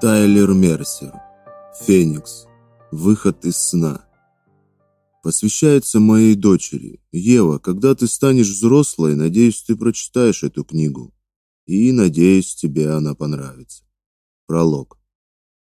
Тайлер Мерсер. Феникс. Выход из сна. Посвящается моей дочери. Ева, когда ты станешь взрослой, надеюсь, ты прочитаешь эту книгу. И надеюсь, тебе она понравится. Пролог.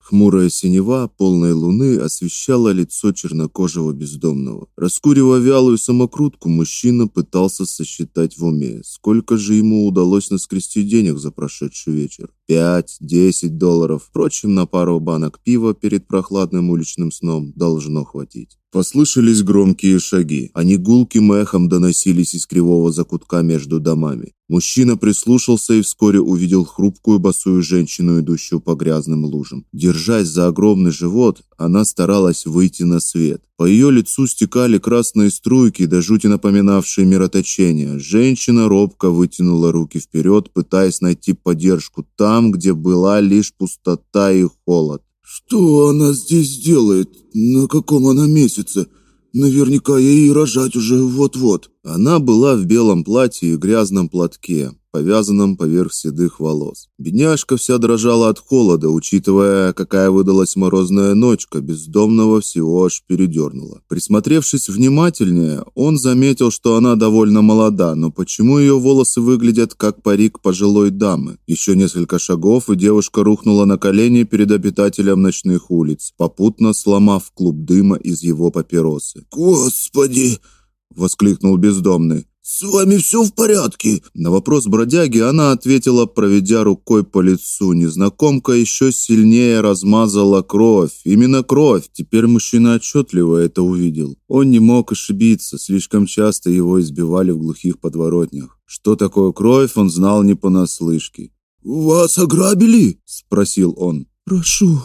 Хмурая синева полной луны освещала лицо чернокожего бездомного. Раскуривая вялую самокрутку, мужчина пытался сосчитать в уме, сколько же ему удалось наскрести денег за прошедший вечер. Пять, десять долларов. Впрочем, на пару банок пива перед прохладным уличным сном должно хватить. Послышались громкие шаги. Они гулким эхом доносились из кривого закутка между домами. Мужчина прислушался и вскоре увидел хрупкую босую женщину, идущую по грязным лужам. Держась за огромный живот, она старалась выйти на свет. По ее лицу стекали красные струйки, до жути напоминавшие мироточение. Женщина робко вытянула руки вперед, пытаясь найти поддержку там, где была лишь пустота и холод. Что она здесь делает? На каком она месяце? Наверняка ей рожать уже вот-вот. Она была в белом платье и грязном платке повязанном поверх седых волос. Бедняжка вся дрожала от холода, учитывая, какая выдалась морозная ночка, бездомного всего аж передернуло. Присмотревшись внимательнее, он заметил, что она довольно молода, но почему ее волосы выглядят как парик пожилой дамы? Еще несколько шагов, и девушка рухнула на колени перед обитателем ночных улиц, попутно сломав клуб дыма из его папиросы. «Господи!» – воскликнул бездомный. «С вами все в порядке?» На вопрос бродяги она ответила, проведя рукой по лицу. Незнакомка еще сильнее размазала кровь. Именно кровь. Теперь мужчина отчетливо это увидел. Он не мог ошибиться, слишком часто его избивали в глухих подворотнях. Что такое кровь, он знал не понаслышке. «Вас ограбили?» – спросил он. «Прошу,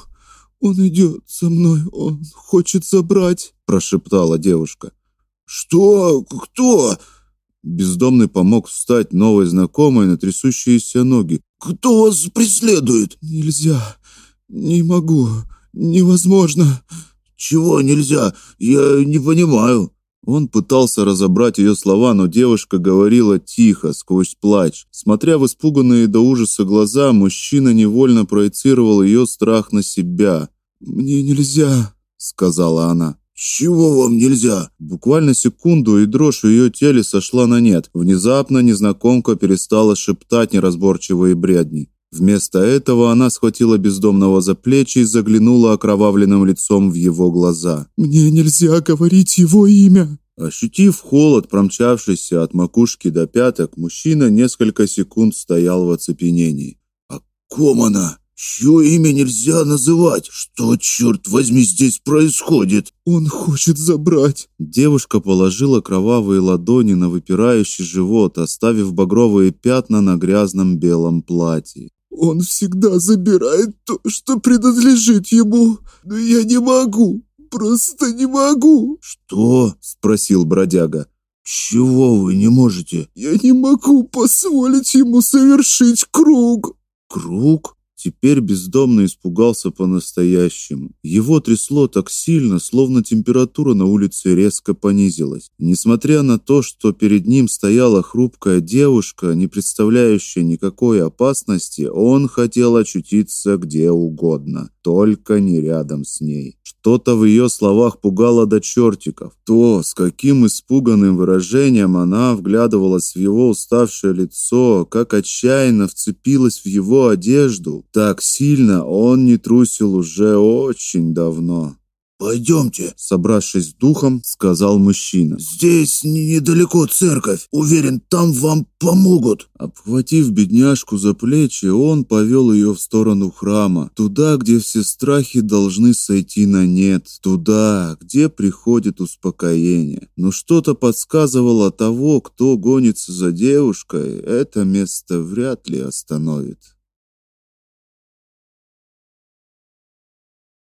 он идет со мной, он хочет забрать», – прошептала девушка. «Что? Кто?» Бездомный помог встать новой знакомой на трясущиеся ноги. «Кто вас преследует?» «Нельзя. Не могу. Невозможно». «Чего нельзя? Я не понимаю». Он пытался разобрать ее слова, но девушка говорила тихо, сквозь плач. Смотря в испуганные до ужаса глаза, мужчина невольно проецировал ее страх на себя. «Мне нельзя», — сказала она. «Чего вам нельзя?» Буквально секунду, и дрожь в ее теле сошла на нет. Внезапно незнакомка перестала шептать неразборчивые бредни. Вместо этого она схватила бездомного за плечи и заглянула окровавленным лицом в его глаза. «Мне нельзя говорить его имя!» Ощутив холод, промчавшийся от макушки до пяток, мужчина несколько секунд стоял в оцепенении. «О ком она?» Чье имя нельзя называть? Что, черт возьми, здесь происходит? Он хочет забрать. Девушка положила кровавые ладони на выпирающий живот, оставив багровые пятна на грязном белом платье. Он всегда забирает то, что принадлежит ему. Но я не могу. Просто не могу. Что? спросил бродяга. Чего вы не можете? Я не могу позволить ему совершить круг. Круг? Теперь бездомный испугался по-настоящему. Его трясло так сильно, словно температура на улице резко понизилась. Несмотря на то, что перед ним стояла хрупкая девушка, не представляющая никакой опасности, он хотел очутиться где угодно, только не рядом с ней. Что-то в ее словах пугало до чертиков. То, с каким испуганным выражением она вглядывалась в его уставшее лицо, как отчаянно вцепилась в его одежду, так сильно он не трусил уже очень давно. «Пойдемте», — собравшись с духом, сказал мужчина. «Здесь недалеко церковь. Уверен, там вам помогут». Обхватив бедняжку за плечи, он повел ее в сторону храма, туда, где все страхи должны сойти на нет, туда, где приходит успокоение. Но что-то подсказывало того, кто гонится за девушкой, это место вряд ли остановит.